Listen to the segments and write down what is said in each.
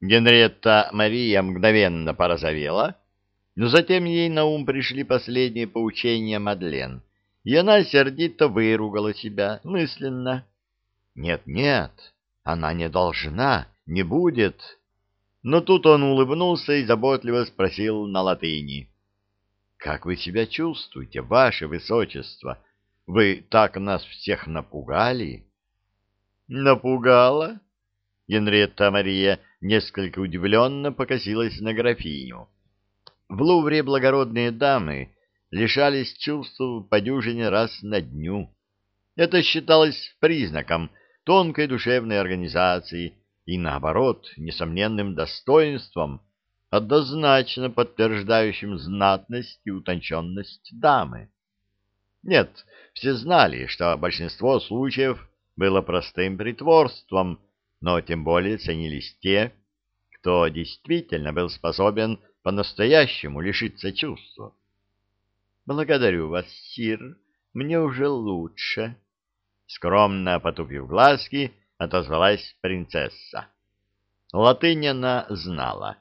Генриетта Мария мгновенно порозовела, но затем ей на ум пришли последние поучения Мадлен, и она сердито выругала себя мысленно. Нет-нет, она не должна, не будет. Но тут он улыбнулся и заботливо спросил на латыни. — Как вы себя чувствуете, ваше высочество? Вы так нас всех напугали? — Напугала? Генриетта Мария несколько удивленно покосилась на графиню. В Лувре благородные дамы лишались чувств по дюжине раз на дню. Это считалось признаком тонкой душевной организации и, наоборот, несомненным достоинством, однозначно подтверждающим знатность и утонченность дамы. Нет, все знали, что большинство случаев было простым притворством, но тем более ценились те, кто действительно был способен по-настоящему лишиться чувства. «Благодарю вас, сир, мне уже лучше», Скромно потупив глазки, отозвалась принцесса. Латынь знала.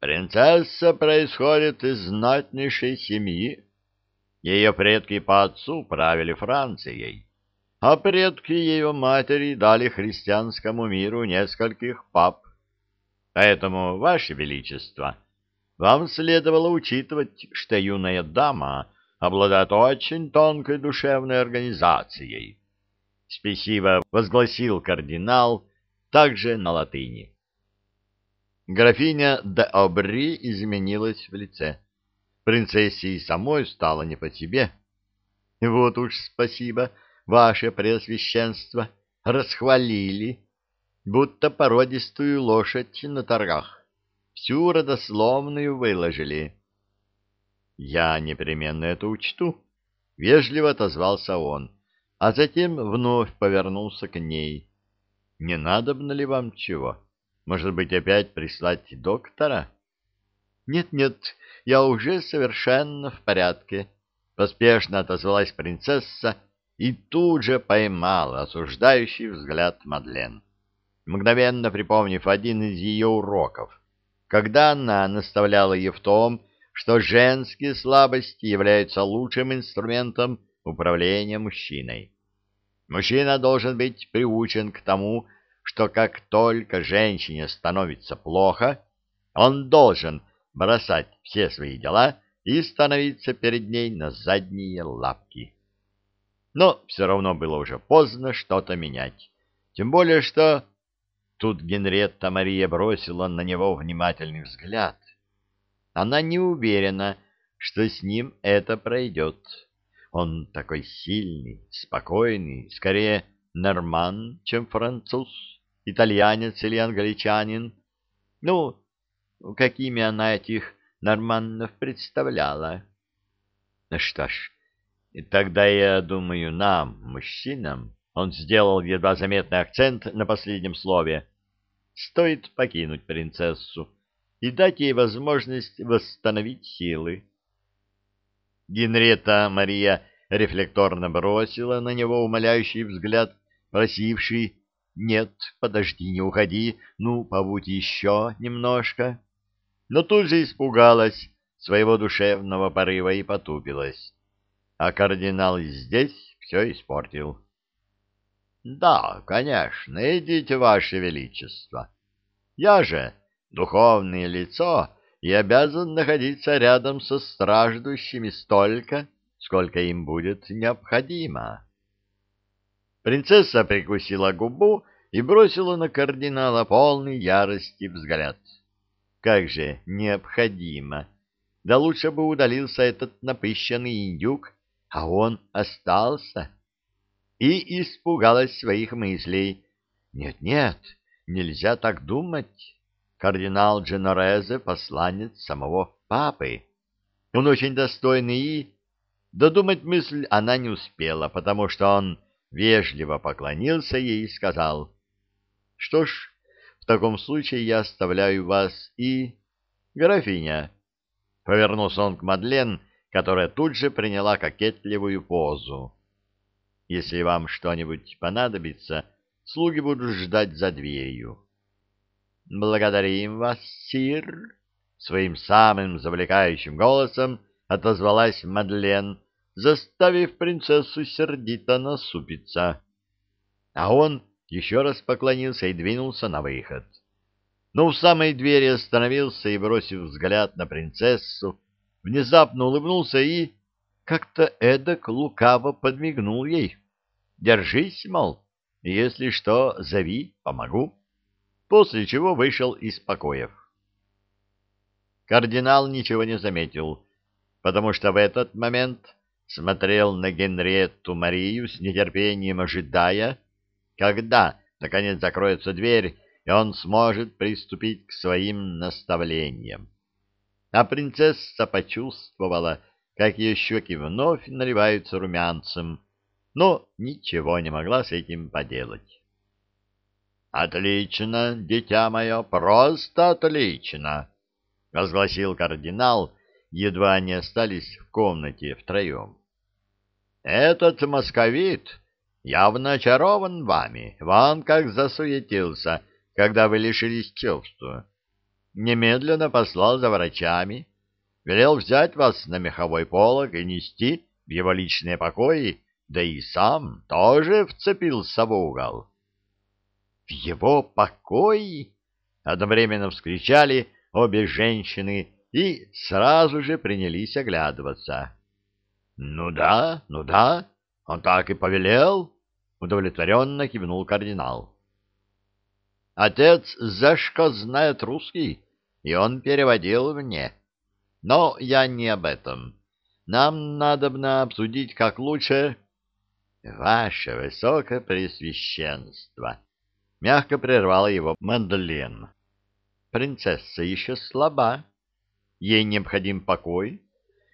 Принцесса происходит из знатнейшей семьи. Ее предки по отцу правили Францией, а предки ее матери дали христианскому миру нескольких пап. Поэтому, Ваше Величество, вам следовало учитывать, что юная дама — обладает очень тонкой душевной организацией. Спесиво возгласил кардинал, также на латыни. Графиня де Обри изменилась в лице. Принцессе и самой стало не по себе. Вот уж спасибо, ваше преосвященство, расхвалили, будто породистую лошадь на торгах. Всю родословную выложили. Я непременно это учту, — вежливо отозвался он, а затем вновь повернулся к ней. — Не надобно ли вам чего? Может быть, опять прислать доктора? Нет, — Нет-нет, я уже совершенно в порядке, — поспешно отозвалась принцесса и тут же поймала осуждающий взгляд Мадлен, мгновенно припомнив один из ее уроков, когда она наставляла ее в том, что женские слабости являются лучшим инструментом управления мужчиной. Мужчина должен быть приучен к тому, что как только женщине становится плохо, он должен бросать все свои дела и становиться перед ней на задние лапки. Но все равно было уже поздно что-то менять. Тем более, что... Тут Генретта Мария бросила на него внимательный взгляд — она не уверена, что с ним это пройдет. Он такой сильный, спокойный, скорее норман, чем француз, итальянец или англичанин. Ну, какими она этих норманнов представляла. Что ж, тогда я думаю, нам, мужчинам, он сделал едва заметный акцент на последнем слове, стоит покинуть принцессу и дать ей возможность восстановить силы. Генрета Мария рефлекторно бросила на него умоляющий взгляд, просивший «Нет, подожди, не уходи, ну, побудь еще немножко». Но тут же испугалась своего душевного порыва и потупилась. А кардинал здесь все испортил. — Да, конечно, идите, Ваше Величество. Я же духовное лицо и обязан находиться рядом со страждущими столько, сколько им будет необходимо. Принцесса прикусила губу и бросила на кардинала полный ярости взгляд. Как же необходимо! Да лучше бы удалился этот напыщенный индюк, а он остался. И испугалась своих мыслей. Нет-нет, нельзя так думать. Кардинал Дженорезе — посланец самого папы. Он очень достойный и... Додумать мысль она не успела, потому что он вежливо поклонился ей и сказал, «Что ж, в таком случае я оставляю вас и... Графиня!» Повернулся он к Мадлен, которая тут же приняла кокетливую позу. «Если вам что-нибудь понадобится, слуги будут ждать за дверью». благодарим вас, сир!» Своим самым завлекающим голосом отозвалась Мадлен, заставив принцессу сердито насупиться. А он еще раз поклонился и двинулся на выход. Но у самой двери остановился и, бросив взгляд на принцессу, внезапно улыбнулся и как-то эдак лукаво подмигнул ей. «Держись, мол, если что, зови, помогу». После чего вышел из покоев. Кардинал ничего не заметил, потому что в этот момент смотрел на Генриетту Марию с нетерпением ожидая, когда, наконец, закроется дверь, и он сможет приступить к своим наставлениям. А принцесса почувствовала, как ее щеки вновь наливаются румянцем, но ничего не могла с этим поделать. — Отлично, дитя мое, просто отлично! — возгласил кардинал, едва они остались в комнате втроем. — Этот московит явно очарован вами, вон как засуетился, когда вы лишились чувства. Немедленно послал за врачами, велел взять вас на меховой полог и нести в его личные покои, да и сам тоже вцепился в угол. — В его покои? — одновременно вскричали обе женщины и сразу же принялись оглядываться. — Ну да, ну да, он так и повелел, — удовлетворенно кивнул кардинал. — Отец Зашко знает русский, и он переводил мне. Но я не об этом. Нам надобно обсудить, как лучше... — Ваше Высокопресвященство! — мягко прервала его Мандлен. — Принцесса еще слаба. Ей необходим покой.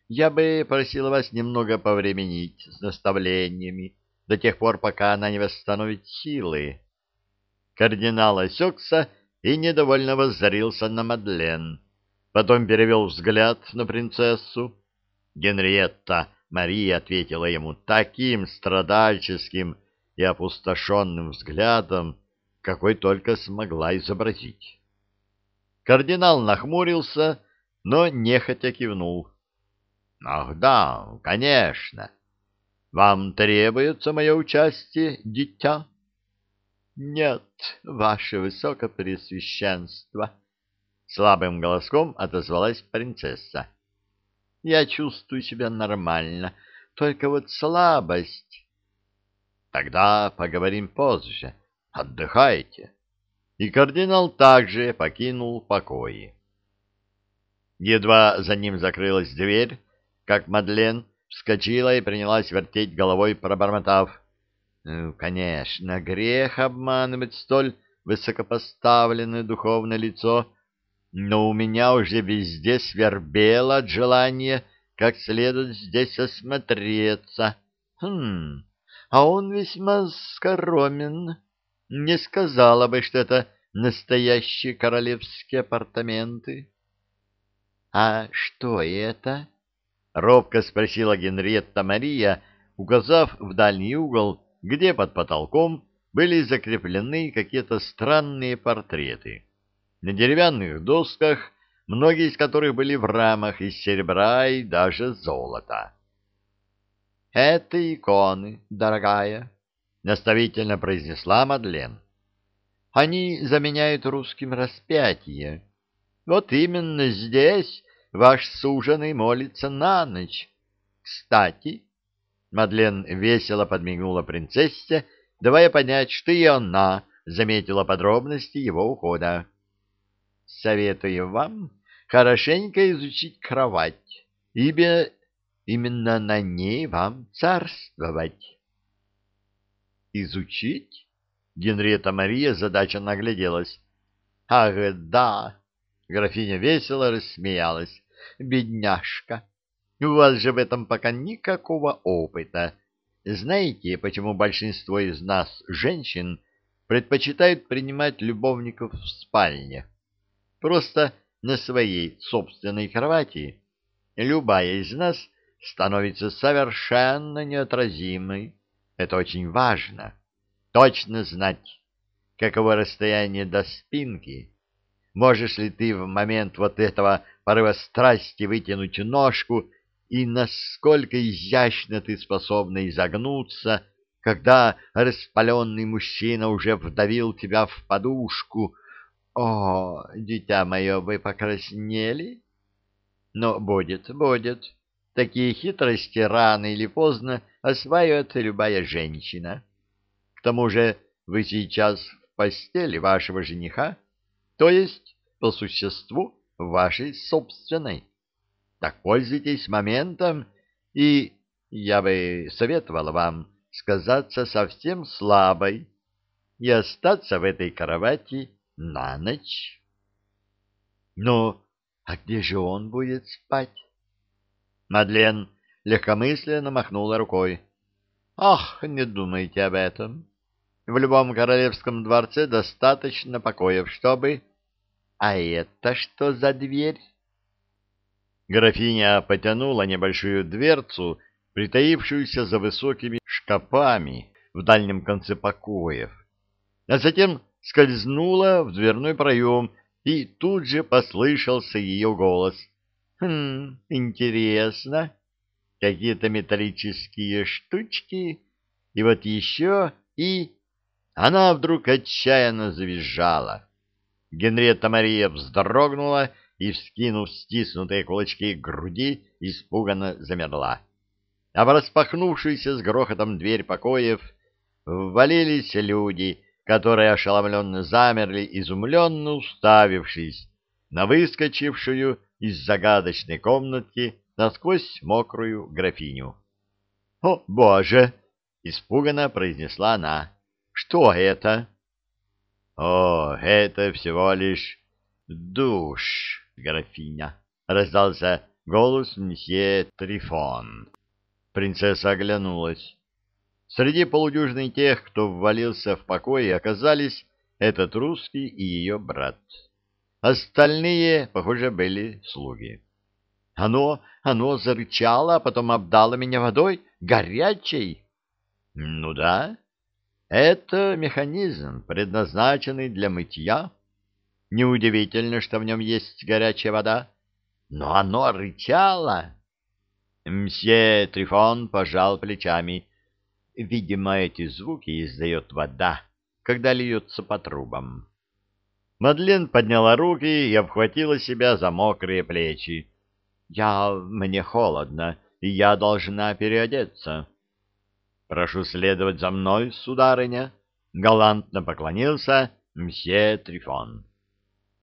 Я бы просила вас немного повременить с наставлениями до тех пор, пока она не восстановит силы. Кардинал осекся и недовольно воззрился на Мадлен. Потом перевел взгляд на принцессу. Генриетта Мария ответила ему таким страдальческим и опустошенным взглядом, какой только смогла изобразить. Кардинал нахмурился, но нехотя кивнул. — Ах да, конечно. Вам требуется мое участие, дитя? — Нет, ваше высокопресвященство, — слабым голоском отозвалась принцесса. — Я чувствую себя нормально, только вот слабость. — Тогда поговорим позже. Отдыхайте. И кардинал также покинул покои. Едва за ним закрылась дверь, как Мадлен вскочила и принялась вертеть головой, пробормотав — ну, конечно, грех обманывать столь высокопоставленное духовное лицо, но у меня уже везде свербело от желания как следует здесь осмотреться. Хм, а он весьма скоромен. Не сказала бы, что это настоящие королевские апартаменты. — А что это? — робко спросила Генриетта Мария, указав в дальний угол, где под потолком были закреплены какие-то странные портреты. На деревянных досках, многие из которых были в рамах из серебра и даже золота. «Это иконы, дорогая», — наставительно произнесла Мадлен. «Они заменяют русским распятие. Вот именно здесь ваш суженый молится на ночь. Кстати, Мадлен весело подмигнула принцессе, давая понять, что и она заметила подробности его ухода. «Советую вам хорошенько изучить кровать, ибо именно на ней вам царствовать». «Изучить?» — Генриетта Мария задача нагляделась. «Ах, да!» — графиня весело рассмеялась. «Бедняжка!» У вас же в этом пока никакого опыта. Знаете, почему большинство из нас, женщин, предпочитают принимать любовников в спальне? Просто на своей собственной кровати любая из нас становится совершенно неотразимой. Это очень важно. Точно знать, каково расстояние до спинки, можешь ли ты в момент вот этого порыва страсти вытянуть ножку, и насколько изящно ты способна изогнуться, когда распаленный мужчина уже вдавил тебя в подушку. О, дитя мое, вы покраснели? Но будет, будет. Такие хитрости рано или поздно осваивает любая женщина. К тому же вы сейчас в постели вашего жениха, то есть, по существу, вашей собственной. Так пользуйтесь моментом, и я бы советовала вам сказаться совсем слабой и остаться в этой кровати на ночь. Ну, а где же он будет спать? Мадлен легкомысленно махнула рукой. Ах, не думайте об этом. В любом королевском дворце достаточно покоев, чтобы... А это что за дверь? Графиня потянула небольшую дверцу, притаившуюся за высокими шкафами в дальнем конце покоев, а затем скользнула в дверной проем, и тут же послышался ее голос. «Хм, интересно. Какие-то металлические штучки, и вот еще, и...» Она вдруг отчаянно завизжала. Генриетта Мария вздрогнула и, вскинув стиснутые кулачки к груди, испуганно замерла. А в распахнувшуюся с грохотом дверь покоев ввалились люди, которые ошеломленно замерли, изумленно уставившись на выскочившую из загадочной комнатки насквозь мокрую графиню. — О, Боже! — испуганно произнесла она. — Что это? — О, это всего лишь душ, графиня, — раздался голос мсье Трифон. Принцесса оглянулась. Среди полудюжины тех, кто ввалился в покой, оказались этот русский и ее брат. Остальные, похоже, были слуги. Оно, оно зарычало, а потом обдало меня водой горячей. Ну да, это механизм, предназначенный для мытья. Неудивительно, что в нем есть горячая вода. Но оно рычало. Мсье Трифон пожал плечами. Видимо, эти звуки издает вода, когда льется по трубам. Мадлен подняла руки и обхватила себя за мокрые плечи. «Я... мне холодно, и я должна переодеться». «Прошу следовать за мной, сударыня», — галантно поклонился мсье Трифон.